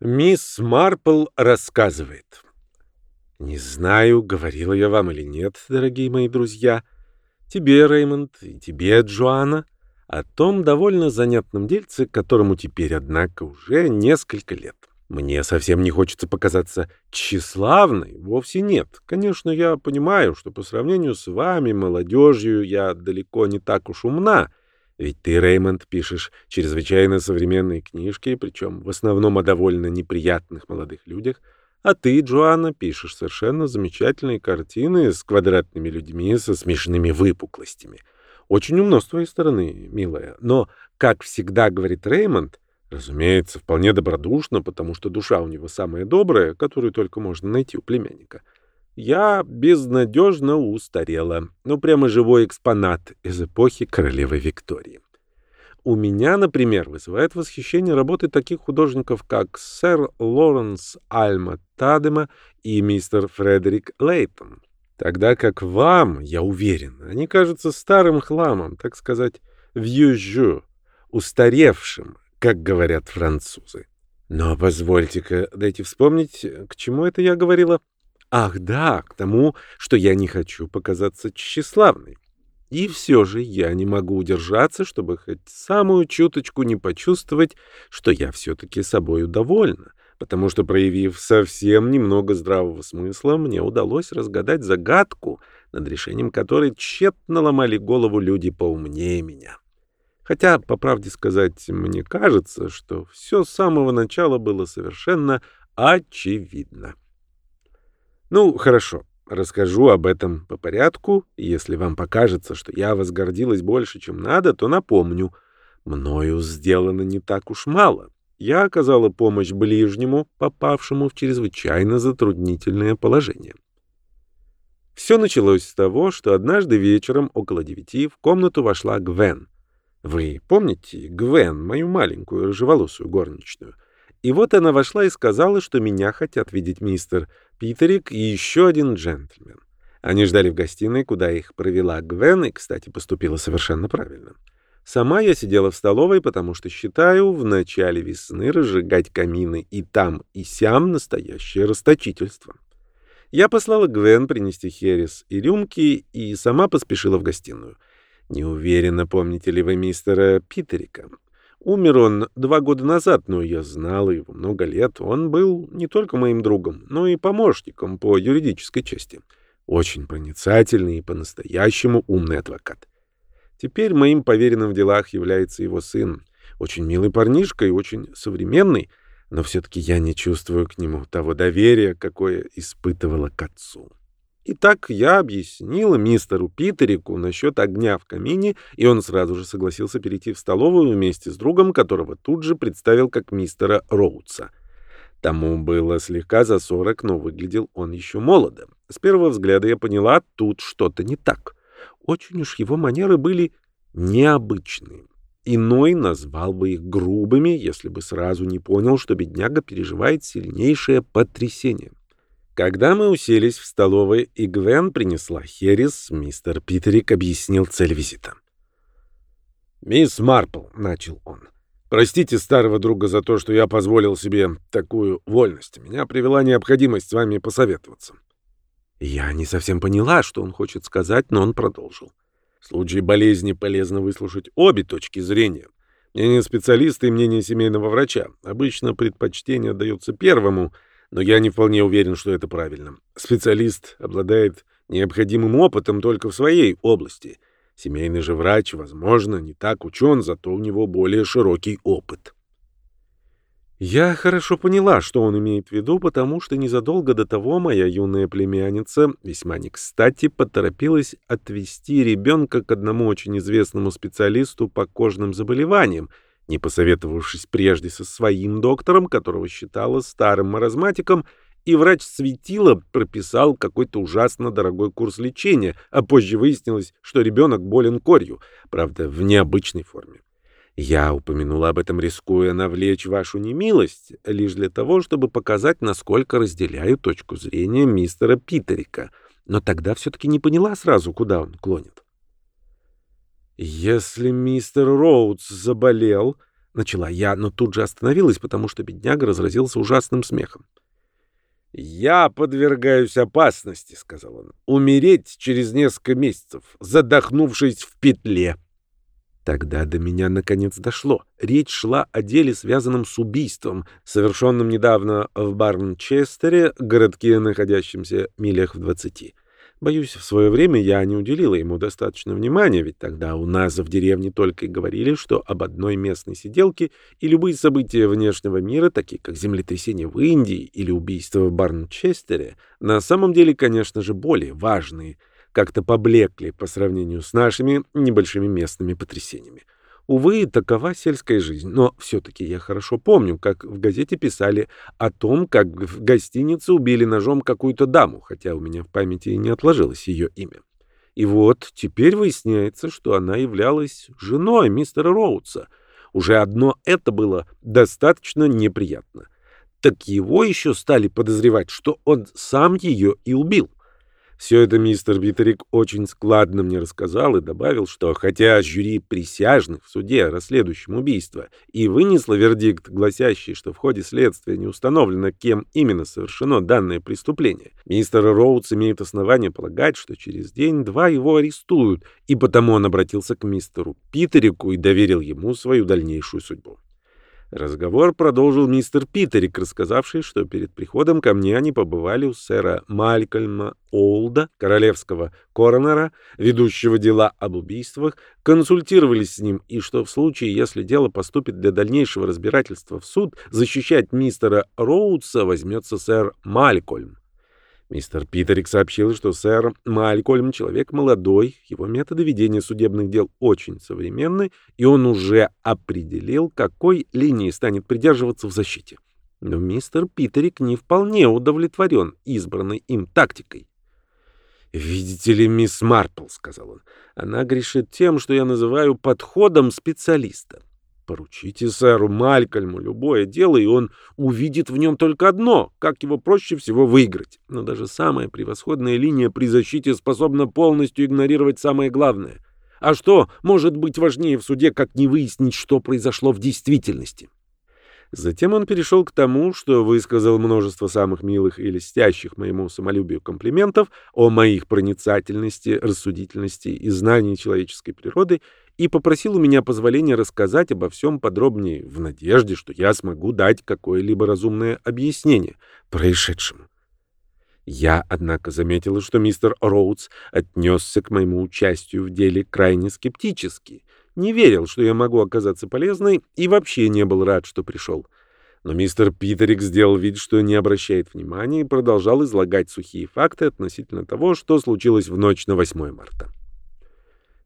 Мисс Марпл рассказывает. Не знаю, говорила я вам или нет, дорогие мои друзья, тебе, Реймонд, и тебе, Джоанна, о том довольно занятном дельце, которому теперь, однако, уже несколько лет. Мне совсем не хочется показаться тщеславной, вовсе нет. Конечно, я понимаю, что по сравнению с вами, молодежью, я далеко не так уж умна, ведь ты, Реймонд, пишешь чрезвычайно современные книжки, причем в основном о довольно неприятных молодых людях, а ты, Джоанна, пишешь совершенно замечательные картины с квадратными людьми со смешными выпуклостями. Очень умно с твоей стороны, милая. Но, как всегда говорит Реймонд, разумеется, вполне добродушно, потому что душа у него самая добрая, которую только можно найти у племянника — я безнадежно устарела. Ну, прямо живой экспонат из эпохи королевы Виктории. У меня, например, вызывает восхищение работы таких художников, как сэр Лоренс Альма Тадема и мистер Фредерик Лейтон. Тогда как вам, я уверен, они кажутся старым хламом, так сказать, вьюжу, устаревшим, как говорят французы. Но позвольте-ка, дайте вспомнить, к чему это я говорила. Ах да, к тому, что я не хочу показаться тщеславной. И все же я не могу удержаться, чтобы хоть самую чуточку не почувствовать, что я все-таки собою довольна, потому что, проявив совсем немного здравого смысла, мне удалось разгадать загадку, над решением которой тщетно ломали голову люди поумнее меня. Хотя, по правде сказать, мне кажется, что все с самого начала было совершенно очевидно. Ну, хорошо. Расскажу об этом по порядку. Если вам покажется, что я возгордилась больше, чем надо, то напомню. Мною сделано не так уж мало. Я оказала помощь ближнему, попавшему в чрезвычайно затруднительное положение. Все началось с того, что однажды вечером около девяти в комнату вошла Гвен. Вы помните Гвен, мою маленькую рыжеволосую горничную? И вот она вошла и сказала, что меня хотят видеть мистер Питерик и еще один джентльмен. Они ждали в гостиной, куда их провела Гвен, и, кстати, поступила совершенно правильно. Сама я сидела в столовой, потому что считаю в начале весны разжигать камины и там, и сям настоящее расточительство. Я послала Гвен принести херес и рюмки, и сама поспешила в гостиную. Не уверена, помните ли вы мистера Питерика. Умер он два года назад, но я знал его много лет. Он был не только моим другом, но и помощником по юридической части. Очень проницательный и по-настоящему умный адвокат. Теперь моим поверенным в делах является его сын. Очень милый парнишка и очень современный, но все-таки я не чувствую к нему того доверия, какое испытывала к отцу. Итак, я объяснила мистеру Питерику насчет огня в камине, и он сразу же согласился перейти в столовую вместе с другом, которого тут же представил как мистера Роудса. Тому было слегка за сорок, но выглядел он еще молодо. С первого взгляда я поняла, тут что-то не так. Очень уж его манеры были необычные. Иной назвал бы их грубыми, если бы сразу не понял, что бедняга переживает сильнейшее потрясение. Когда мы уселись в столовой, и Гвен принесла херес, мистер Питерик объяснил цель визита. «Мисс Марпл», — начал он, — «простите старого друга за то, что я позволил себе такую вольность. Меня привела необходимость с вами посоветоваться». Я не совсем поняла, что он хочет сказать, но он продолжил. В случае болезни полезно выслушать обе точки зрения. Мнение специалиста и мнение семейного врача. Обычно предпочтение отдается первому — но я не вполне уверен, что это правильно. Специалист обладает необходимым опытом только в своей области. Семейный же врач, возможно, не так учен, зато у него более широкий опыт. Я хорошо поняла, что он имеет в виду, потому что незадолго до того моя юная племянница весьма не кстати поторопилась отвести ребенка к одному очень известному специалисту по кожным заболеваниям, не посоветовавшись прежде со своим доктором, которого считала старым маразматиком, и врач светила прописал какой-то ужасно дорогой курс лечения, а позже выяснилось, что ребенок болен корью, правда, в необычной форме. Я упомянула об этом, рискуя навлечь вашу немилость, лишь для того, чтобы показать, насколько разделяю точку зрения мистера Питерика, но тогда все-таки не поняла сразу, куда он клонит. Если мистер Роудс заболел, — начала я, но тут же остановилась, потому что бедняга разразился ужасным смехом. «Я подвергаюсь опасности», — сказал он, — «умереть через несколько месяцев, задохнувшись в петле». Тогда до меня наконец дошло. Речь шла о деле, связанном с убийством, совершенным недавно в Барнчестере, городке, находящемся милях в двадцати. Боюсь, в свое время я не уделила ему достаточно внимания, ведь тогда у нас в деревне только и говорили, что об одной местной сиделке, и любые события внешнего мира, такие как землетрясение в Индии или убийство в Барнчестере, на самом деле, конечно же, более важные, как-то поблекли по сравнению с нашими небольшими местными потрясениями. Увы, такова сельская жизнь, но все-таки я хорошо помню, как в газете писали о том, как в гостинице убили ножом какую-то даму, хотя у меня в памяти не отложилось ее имя. И вот теперь выясняется, что она являлась женой мистера Роудса. Уже одно это было достаточно неприятно. Так его еще стали подозревать, что он сам ее и убил. Все это мистер Битерик очень складно мне рассказал и добавил, что хотя жюри присяжных в суде, расследующем убийство, и вынесло вердикт, гласящий, что в ходе следствия не установлено, кем именно совершено данное преступление, мистер Роудс имеет основание полагать, что через день-два его арестуют, и потому он обратился к мистеру Питерику и доверил ему свою дальнейшую судьбу. Разговор продолжил мистер Питерик, рассказавший, что перед приходом ко мне они побывали у сэра Малькольма Олда, королевского коронера, ведущего дела об убийствах, консультировались с ним, и что в случае, если дело поступит для дальнейшего разбирательства в суд, защищать мистера Роудса возьмется сэр Малькольм. Мистер Питерик сообщил, что сэр Малькольм человек молодой, его методы ведения судебных дел очень современны, и он уже определил, какой линии станет придерживаться в защите. Но мистер Питерик не вполне удовлетворен избранной им тактикой. «Видите ли, мисс Марпл», — сказал он, — «она грешит тем, что я называю подходом специалиста. Поручите сэру Малькольму любое дело, и он увидит в нем только одно, как его проще всего выиграть. Но даже самая превосходная линия при защите способна полностью игнорировать самое главное. А что может быть важнее в суде, как не выяснить, что произошло в действительности? Затем он перешел к тому, что высказал множество самых милых и льстящих моему самолюбию комплиментов о моих проницательности, рассудительности и знании человеческой природы и попросил у меня позволения рассказать обо всем подробнее, в надежде, что я смогу дать какое-либо разумное объяснение происшедшему. Я, однако, заметила, что мистер Роудс отнесся к моему участию в деле крайне скептически — не верил, что я могу оказаться полезной, и вообще не был рад, что пришел. Но мистер Питерик сделал вид, что не обращает внимания, и продолжал излагать сухие факты относительно того, что случилось в ночь на 8 марта.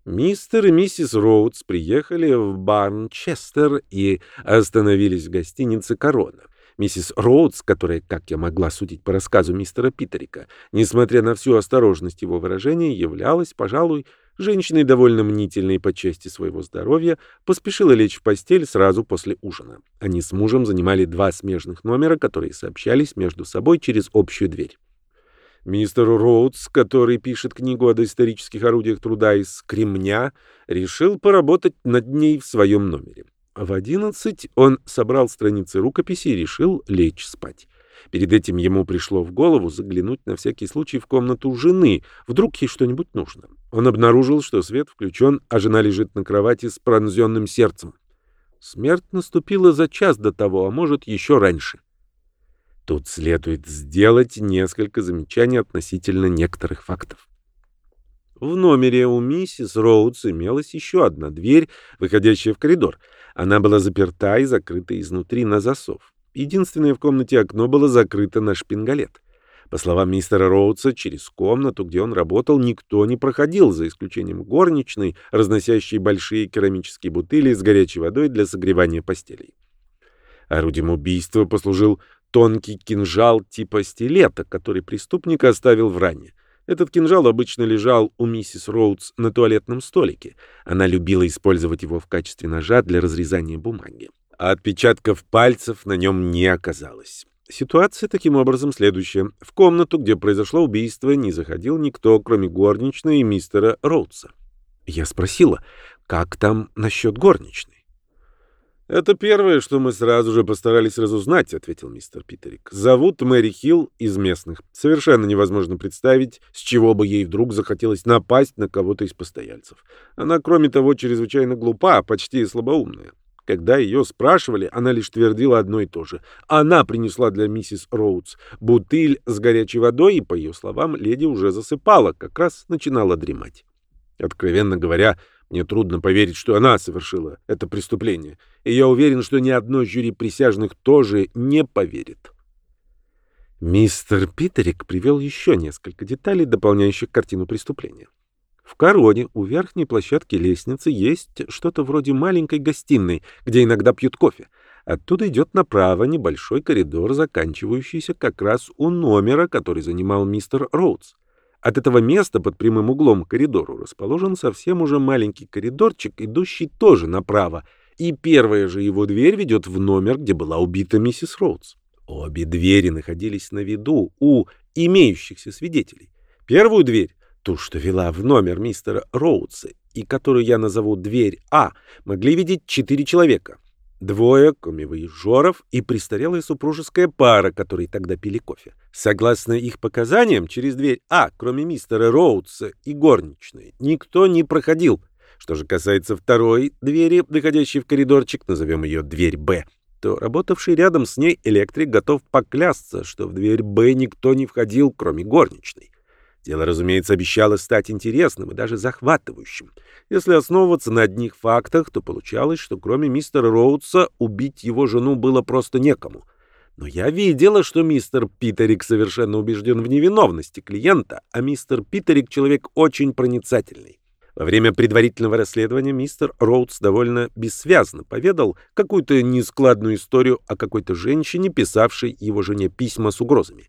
Мистер и миссис Роудс приехали в Барнчестер и остановились в гостинице «Корона». Миссис Роудс, которая, как я могла судить по рассказу мистера Питерика, несмотря на всю осторожность его выражения, являлась, пожалуй, женщиной довольно мнительной по части своего здоровья, поспешила лечь в постель сразу после ужина. Они с мужем занимали два смежных номера, которые сообщались между собой через общую дверь. Мистер Роудс, который пишет книгу о доисторических орудиях труда из кремня, решил поработать над ней в своем номере. В одиннадцать он собрал страницы рукописи и решил лечь спать. Перед этим ему пришло в голову заглянуть на всякий случай в комнату жены, вдруг ей что-нибудь нужно. Он обнаружил, что свет включен, а жена лежит на кровати с пронзенным сердцем. Смерть наступила за час до того, а может, еще раньше. Тут следует сделать несколько замечаний относительно некоторых фактов. В номере у миссис Роудс имелась еще одна дверь, выходящая в коридор. Она была заперта и закрыта изнутри на засов. Единственное в комнате окно было закрыто на шпингалет. По словам мистера Роудса, через комнату, где он работал, никто не проходил, за исключением горничной, разносящей большие керамические бутыли с горячей водой для согревания постелей. Орудием убийства послужил тонкий кинжал типа стилета, который преступник оставил в ране. Этот кинжал обычно лежал у миссис Роудс на туалетном столике. Она любила использовать его в качестве ножа для разрезания бумаги. А отпечатков пальцев на нем не оказалось. Ситуация таким образом следующая. В комнату, где произошло убийство, не заходил никто, кроме горничной и мистера Роудса. Я спросила, как там насчет горничной? «Это первое, что мы сразу же постарались разузнать», — ответил мистер Питерик. «Зовут Мэри Хилл из местных. Совершенно невозможно представить, с чего бы ей вдруг захотелось напасть на кого-то из постояльцев. Она, кроме того, чрезвычайно глупа, почти слабоумная. Когда ее спрашивали, она лишь твердила одно и то же. Она принесла для миссис Роудс бутыль с горячей водой, и, по ее словам, леди уже засыпала, как раз начинала дремать. Откровенно говоря, мне трудно поверить, что она совершила это преступление, и я уверен, что ни одно жюри присяжных тоже не поверит. Мистер Питерик привел еще несколько деталей, дополняющих картину преступления. В Короне у верхней площадки лестницы есть что-то вроде маленькой гостиной, где иногда пьют кофе. Оттуда идет направо небольшой коридор, заканчивающийся как раз у номера, который занимал мистер Роудс. От этого места под прямым углом к коридору расположен совсем уже маленький коридорчик, идущий тоже направо, и первая же его дверь ведет в номер, где была убита миссис Роудс. Обе двери находились на виду у имеющихся свидетелей. Первую дверь, ту, что вела в номер мистера Роудса, и которую я назову дверь А, могли видеть четыре человека. Двое комивоежоров и престарелая супружеская пара, которые тогда пили кофе. Согласно их показаниям, через дверь А, кроме мистера Роудса и горничной, никто не проходил. Что же касается второй двери, выходящей в коридорчик, назовем ее дверь Б, то работавший рядом с ней электрик готов поклясться, что в дверь Б никто не входил, кроме горничной. Дело, разумеется, обещало стать интересным и даже захватывающим. Если основываться на одних фактах, то получалось, что кроме мистера Роудса убить его жену было просто некому. Но я видела, что мистер Питерик совершенно убежден в невиновности клиента, а мистер Питерик человек очень проницательный. Во время предварительного расследования мистер Роудс довольно бессвязно поведал какую-то нескладную историю о какой-то женщине, писавшей его жене письма с угрозами.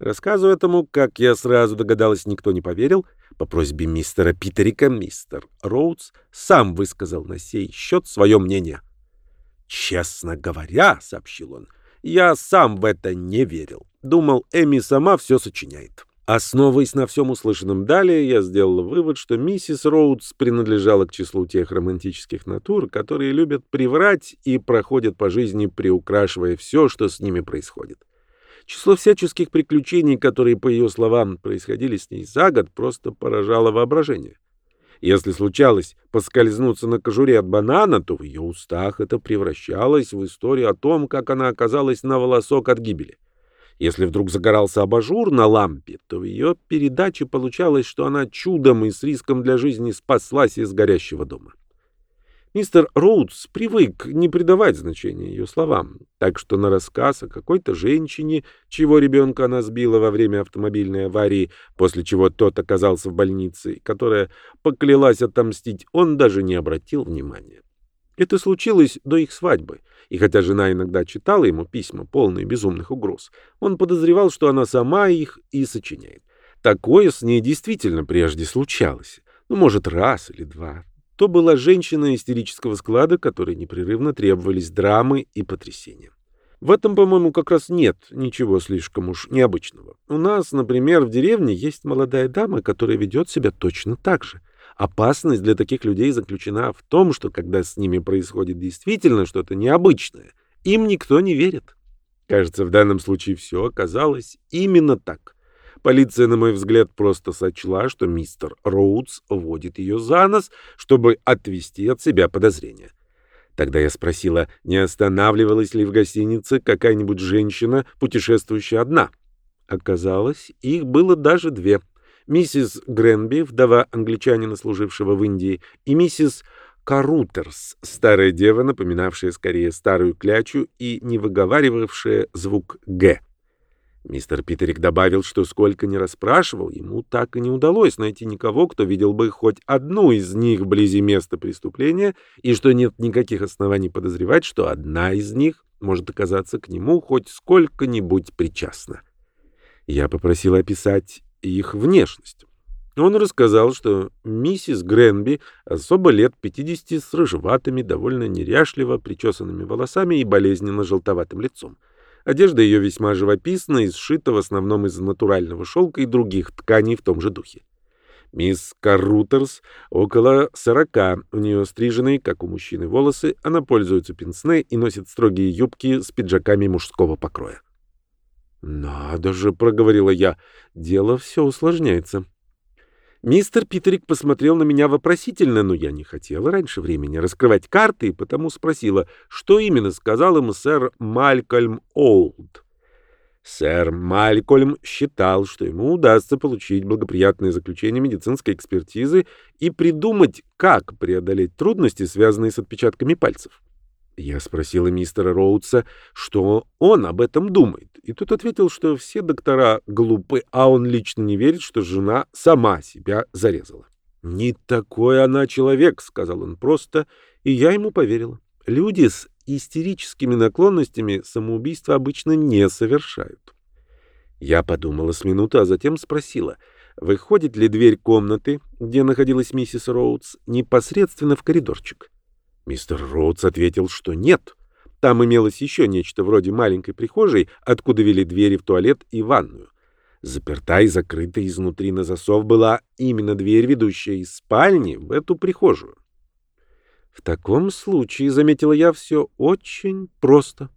Рассказу этому, как я сразу догадалась, никто не поверил. По просьбе мистера Питерика мистер Роудс сам высказал на сей счет свое мнение. «Честно говоря», — сообщил он, — «я сам в это не верил. Думал, Эми сама все сочиняет». Основываясь на всем услышанном далее, я сделал вывод, что миссис Роудс принадлежала к числу тех романтических натур, которые любят приврать и проходят по жизни, приукрашивая все, что с ними происходит. Число всяческих приключений, которые, по ее словам, происходили с ней за год, просто поражало воображение. Если случалось поскользнуться на кожуре от банана, то в ее устах это превращалось в историю о том, как она оказалась на волосок от гибели. Если вдруг загорался абажур на лампе, то в ее передаче получалось, что она чудом и с риском для жизни спаслась из горящего дома. Мистер Роудс привык не придавать значения ее словам, так что на рассказ о какой-то женщине, чего ребенка она сбила во время автомобильной аварии, после чего тот оказался в больнице, которая поклялась отомстить, он даже не обратил внимания. Это случилось до их свадьбы, и хотя жена иногда читала ему письма, полные безумных угроз, он подозревал, что она сама их и сочиняет. Такое с ней действительно прежде случалось. Ну, может, раз или два то была женщина истерического склада, которой непрерывно требовались драмы и потрясения. В этом, по-моему, как раз нет ничего слишком уж необычного. У нас, например, в деревне есть молодая дама, которая ведет себя точно так же. Опасность для таких людей заключена в том, что когда с ними происходит действительно что-то необычное, им никто не верит. Кажется, в данном случае все оказалось именно так. Полиция, на мой взгляд, просто сочла, что мистер Роудс водит ее за нос, чтобы отвести от себя подозрения. Тогда я спросила, не останавливалась ли в гостинице какая-нибудь женщина, путешествующая одна. Оказалось, их было даже две. Миссис Гренби, вдова англичанина, служившего в Индии, и миссис Карутерс, старая дева, напоминавшая скорее старую клячу и не выговаривавшая звук «г». Мистер Питерик добавил, что сколько ни расспрашивал, ему так и не удалось найти никого, кто видел бы хоть одну из них вблизи места преступления, и что нет никаких оснований подозревать, что одна из них может оказаться к нему хоть сколько-нибудь причастна. Я попросил описать их внешность. Он рассказал, что миссис Гренби особо лет 50 с рыжеватыми, довольно неряшливо причесанными волосами и болезненно желтоватым лицом. Одежда ее весьма живописна и сшита в основном из натурального шелка и других тканей в том же духе. Мисс Каррутерс около сорока, у нее стриженные, как у мужчины, волосы, она пользуется пенсне и носит строгие юбки с пиджаками мужского покроя. «Надо же», — проговорила я, — «дело все усложняется». Мистер Питерик посмотрел на меня вопросительно, но я не хотела раньше времени раскрывать карты, и потому спросила, что именно сказал ему сэр Малькольм Олд. Сэр Малькольм считал, что ему удастся получить благоприятное заключение медицинской экспертизы и придумать, как преодолеть трудности, связанные с отпечатками пальцев. Я спросила мистера Роудса, что он об этом думает, и тот ответил, что все доктора глупы, а он лично не верит, что жена сама себя зарезала. «Не такой она человек», — сказал он просто, и я ему поверила. Люди с истерическими наклонностями самоубийства обычно не совершают. Я подумала с минуты, а затем спросила, выходит ли дверь комнаты, где находилась миссис Роудс, непосредственно в коридорчик. Мистер Роудс ответил, что нет. Там имелось еще нечто вроде маленькой прихожей, откуда вели двери в туалет и ванную. Заперта и закрыта изнутри на засов была именно дверь, ведущая из спальни в эту прихожую. В таком случае, заметила я, все очень просто.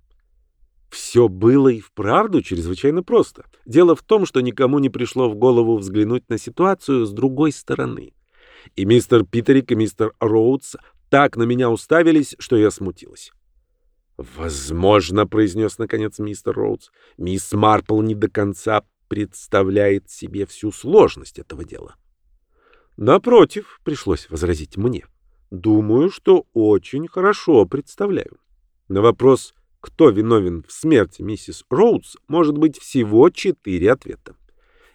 Все было и вправду чрезвычайно просто. Дело в том, что никому не пришло в голову взглянуть на ситуацию с другой стороны. И мистер Питерик, и мистер Роудс так на меня уставились, что я смутилась. «Возможно», — произнес наконец мистер Роудс, — «мисс Марпл не до конца представляет себе всю сложность этого дела». «Напротив», — пришлось возразить мне, — «думаю, что очень хорошо представляю». На вопрос, кто виновен в смерти миссис Роудс, может быть всего четыре ответа.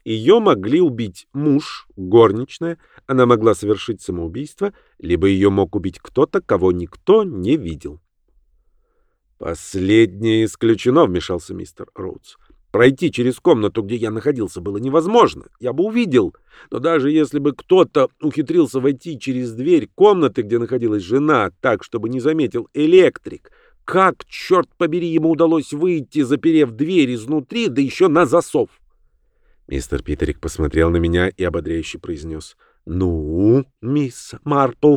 Ее могли убить муж, горничная, она могла совершить самоубийство, либо ее мог убить кто-то, кого никто не видел. «Последнее исключено», — вмешался мистер Роудс. «Пройти через комнату, где я находился, было невозможно. Я бы увидел. Но даже если бы кто-то ухитрился войти через дверь комнаты, где находилась жена, так, чтобы не заметил электрик, как, черт побери, ему удалось выйти, заперев дверь изнутри, да еще на засов?» Мистер Питерик посмотрел на меня и ободряюще произнес. «Ну, мисс Марпл?»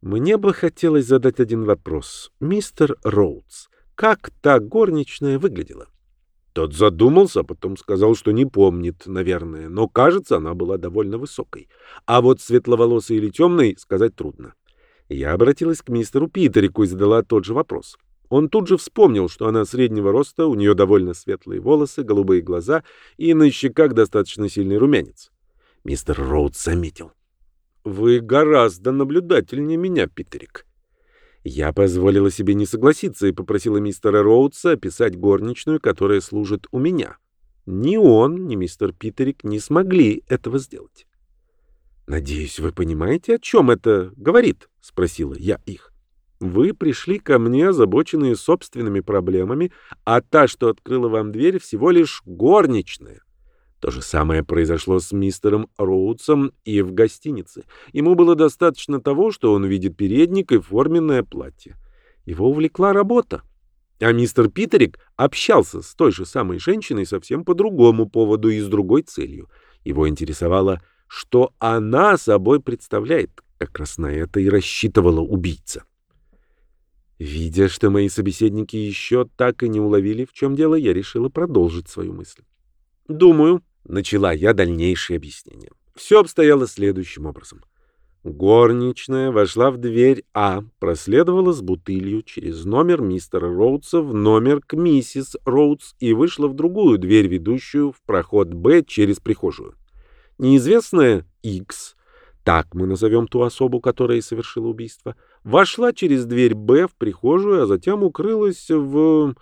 Мне бы хотелось задать один вопрос. Мистер Роудс, как та горничная выглядела? Тот задумался, а потом сказал, что не помнит, наверное, но, кажется, она была довольно высокой. А вот светловолосой или темной сказать трудно. Я обратилась к мистеру Питерику и задала тот же вопрос. Он тут же вспомнил, что она среднего роста, у нее довольно светлые волосы, голубые глаза и на щеках достаточно сильный румянец. Мистер Роуд заметил. «Вы гораздо наблюдательнее меня, Питерик». Я позволила себе не согласиться и попросила мистера Роудса описать горничную, которая служит у меня. Ни он, ни мистер Питерик не смогли этого сделать. «Надеюсь, вы понимаете, о чем это говорит?» — спросила я их. Вы пришли ко мне, озабоченные собственными проблемами, а та, что открыла вам дверь, всего лишь горничная. То же самое произошло с мистером Роудсом и в гостинице. Ему было достаточно того, что он видит передник и форменное платье. Его увлекла работа. А мистер Питерик общался с той же самой женщиной совсем по другому поводу и с другой целью. Его интересовало, что она собой представляет. Как раз на это и рассчитывала убийца. Видя, что мои собеседники еще так и не уловили, в чем дело, я решила продолжить свою мысль. «Думаю», — начала я дальнейшее объяснение. Все обстояло следующим образом. Горничная вошла в дверь А, проследовала с бутылью через номер мистера Роудса в номер к миссис Роудс и вышла в другую дверь, ведущую в проход Б через прихожую. Неизвестная X так мы назовем ту особу, которая совершила убийство, вошла через дверь Б в прихожую, а затем укрылась в,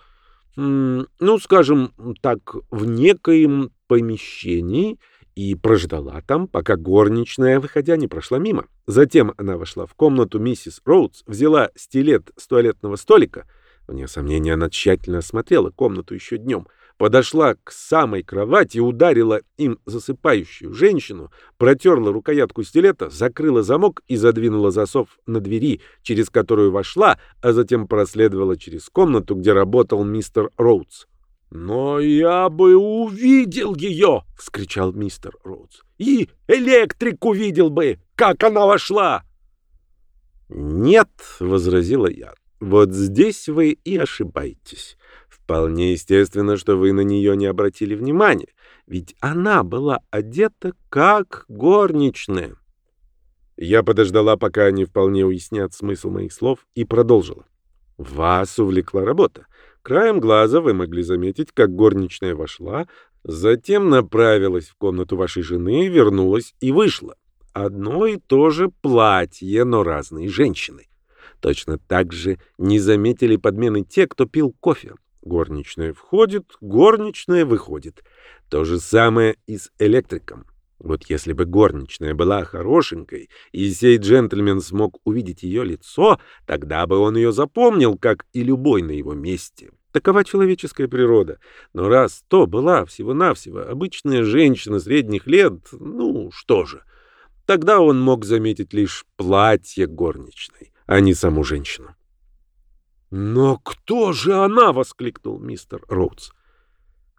ну, скажем так, в некоем помещении и прождала там, пока горничная, выходя, не прошла мимо. Затем она вошла в комнату миссис Роудс, взяла стилет с туалетного столика. Вне сомнения, она тщательно осмотрела комнату еще днем — подошла к самой кровати, ударила им засыпающую женщину, протерла рукоятку стилета, закрыла замок и задвинула засов на двери, через которую вошла, а затем проследовала через комнату, где работал мистер Роудс. «Но я бы увидел ее!» — вскричал мистер Роудс. «И электрик увидел бы, как она вошла!» «Нет», — возразила я, — «вот здесь вы и ошибаетесь. Вполне естественно, что вы на нее не обратили внимания, ведь она была одета как горничная». Я подождала, пока они вполне уяснят смысл моих слов, и продолжила. «Вас увлекла работа. Краем глаза вы могли заметить, как горничная вошла, затем направилась в комнату вашей жены, вернулась и вышла одно и то же платье, но разные женщины. Точно так же не заметили подмены те, кто пил кофе. Горничная входит, горничная выходит. То же самое и с электриком. Вот если бы горничная была хорошенькой, и сей джентльмен смог увидеть ее лицо, тогда бы он ее запомнил, как и любой на его месте. Такова человеческая природа. Но раз то была всего-навсего обычная женщина средних лет, ну что же — Тогда он мог заметить лишь платье горничной, а не саму женщину. «Но кто же она?» — воскликнул мистер Роудс.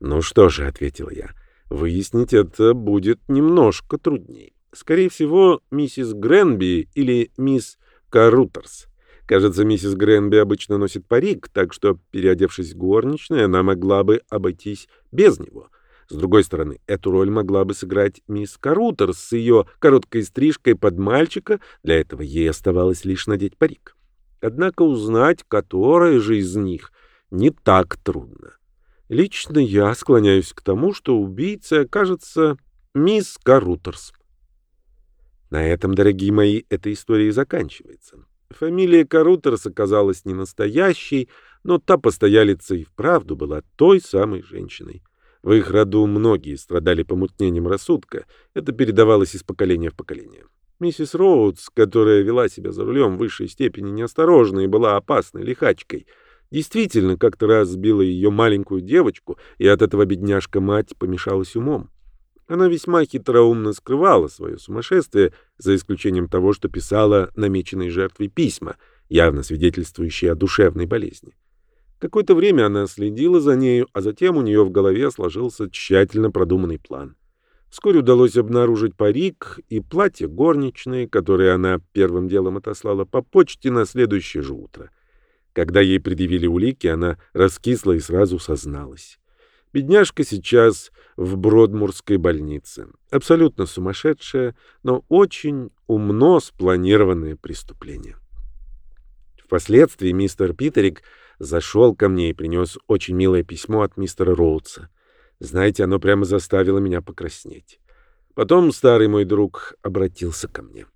«Ну что же», — ответил я, — «выяснить это будет немножко труднее. Скорее всего, миссис Гренби или мисс Карутерс. Кажется, миссис Гренби обычно носит парик, так что, переодевшись горничной, она могла бы обойтись без него. С другой стороны, эту роль могла бы сыграть мисс Карутер с ее короткой стрижкой под мальчика, для этого ей оставалось лишь надеть парик. Однако узнать, которая же из них, не так трудно. Лично я склоняюсь к тому, что убийца окажется мисс Карутерс. На этом, дорогие мои, эта история заканчивается. Фамилия Карутерс оказалась не настоящей, но та постоялица и вправду была той самой женщиной. В их роду многие страдали помутнением рассудка. Это передавалось из поколения в поколение. Миссис Роудс, которая вела себя за рулем в высшей степени неосторожно и была опасной лихачкой, действительно как-то раз сбила ее маленькую девочку, и от этого бедняжка-мать помешалась умом. Она весьма хитроумно скрывала свое сумасшествие, за исключением того, что писала намеченной жертве письма, явно свидетельствующие о душевной болезни. Какое-то время она следила за нею, а затем у нее в голове сложился тщательно продуманный план. Вскоре удалось обнаружить парик и платье горничной, которые она первым делом отослала по почте на следующее же утро. Когда ей предъявили улики, она раскисла и сразу созналась. Бедняжка сейчас в Бродмурской больнице. Абсолютно сумасшедшая, но очень умно спланированное преступление. Впоследствии мистер Питерик зашел ко мне и принес очень милое письмо от мистера Роудса. Знаете, оно прямо заставило меня покраснеть. Потом старый мой друг обратился ко мне.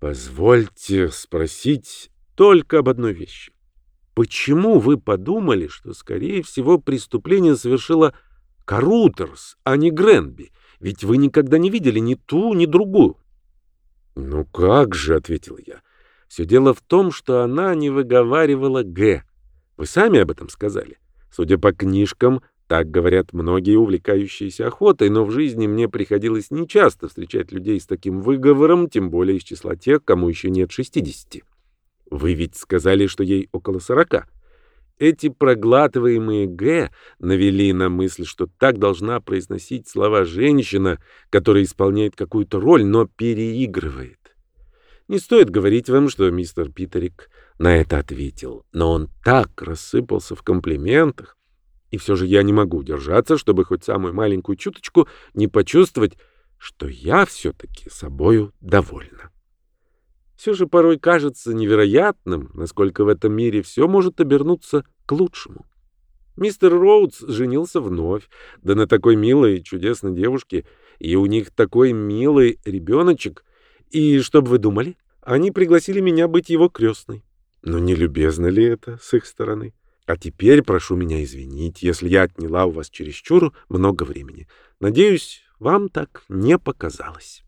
«Позвольте спросить только об одной вещи. Почему вы подумали, что, скорее всего, преступление совершила Карутерс, а не Гренби? Ведь вы никогда не видели ни ту, ни другую». «Ну как же», — ответил я, — «все дело в том, что она не выговаривала «г». Вы сами об этом сказали. Судя по книжкам, так говорят многие увлекающиеся охотой, но в жизни мне приходилось нечасто встречать людей с таким выговором, тем более из числа тех, кому еще нет 60. Вы ведь сказали, что ей около 40. Эти проглатываемые «г» навели на мысль, что так должна произносить слова женщина, которая исполняет какую-то роль, но переигрывает. Не стоит говорить вам, что мистер Питерик на это ответил, но он так рассыпался в комплиментах. И все же я не могу удержаться, чтобы хоть самую маленькую чуточку не почувствовать, что я все-таки собою довольна. Все же порой кажется невероятным, насколько в этом мире все может обернуться к лучшему. Мистер Роудс женился вновь, да на такой милой и чудесной девушке, и у них такой милый ребеночек. И что бы вы думали? Они пригласили меня быть его крестной. Но не любезно ли это с их стороны? А теперь прошу меня извинить, если я отняла у вас чересчур много времени. Надеюсь, вам так не показалось.